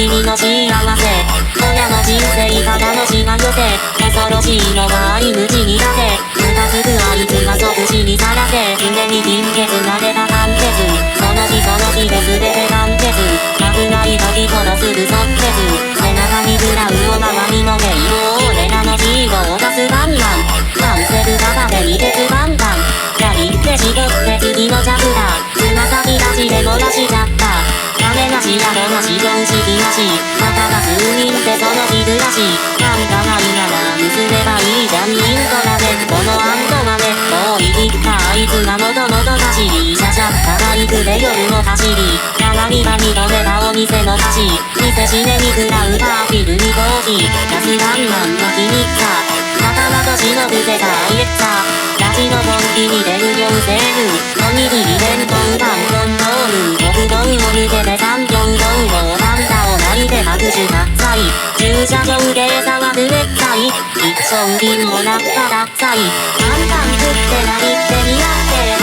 君の幸せ親の人生ただのしが寄せ恐ろしいのが愛無知に出せムカつくあいつが即死にさらせに貧血が出た完結その日その日で全て完結危ない時殺す不足血背中に食らうおままにのめいろ俺らのヒーローを出すガンマンランセル片手に鉄バンバンやりってしどって次のジャブだつま先立ちで漏らしちゃった種なしやろなし常識なしまたが数人ってその日暮らしあんたがいいなら結べばいいじゃんイントラネで夜も走り柳が認めたお店の橋見せしめに食らうパーフィルにコーヒー安ガンマンの気に入った仲間としのぐせたイエッタラジの本気に出る両セールおにぎり弁当パンコントール国道を抜けて三四道をパンダを泣いて拍手喝采駐車場で騒ぐ熱帯一丁瓶もらったらっさいパンパン食ってなりってみ合って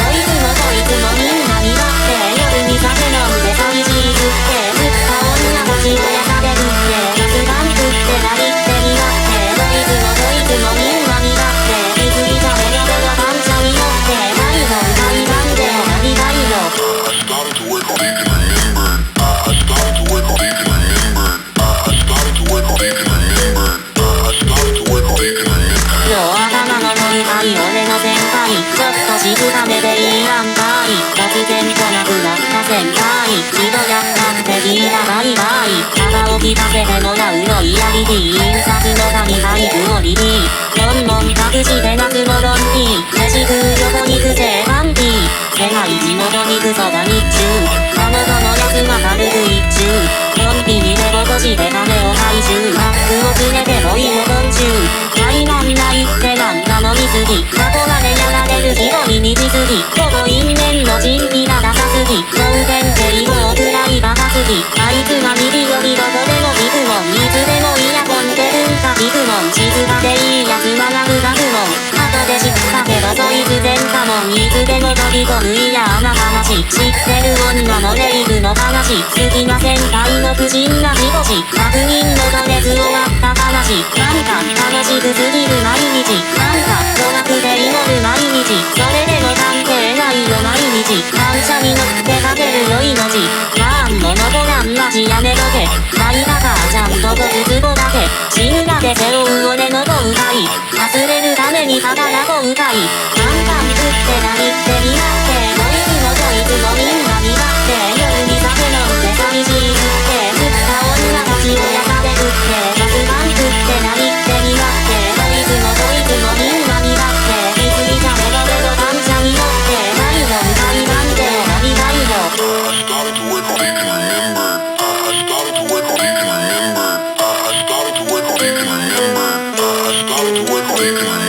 聞いたバイバイ腹を聞かせてもらうのイヤリティ印刷の紙配布をリリーどんどん隠して夏もどんに飯食う横にくィ狭い地元にクソが日中彼女のやつが軽く一中コンビニで落として金を回収バッグを詰めて追い戻ん中ないなんないってなんか飲みすぎ憧れやられる人に日すぎほぼ因縁の仁義がダサすぎ当然敬語くらいバカすぎあいつがミリよりどこでも聞くもんいつでもイヤホンで文化聞くもん静かでいいやつはなくなるいつでも飛び込む嫌な？話知ってる女のレイブの話好きな？先輩の不審な？自己確認のドレス終わった話な？んか楽しくすぎる毎日な？んか怖くて祈る毎日それでも関係な？いよ毎日感謝に乗ってかけるよ命な？んも残らんな？しやめとけな？いだかちゃんと5つ子だけ死ぬまで背負う俺の後悔忘れ常に肌が今回なんか水って何って言ってナイスのこい。つもみんな見張って夜に酒飲んで寂しいって振った女たちをやさでくってガスバン食って何って見張ってナイスのこいつもみんな見張って気づいたレベルの感謝になってナイロン大番で何がいいの Thank you.